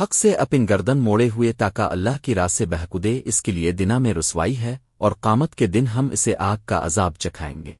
حق سے اپن گردن موڑے ہوئے تاکہ اللہ کی راہ سے بہکدے، اس کے لیے دنا میں رسوائی ہے اور قامت کے دن ہم اسے آگ کا عذاب چکھائیں گے۔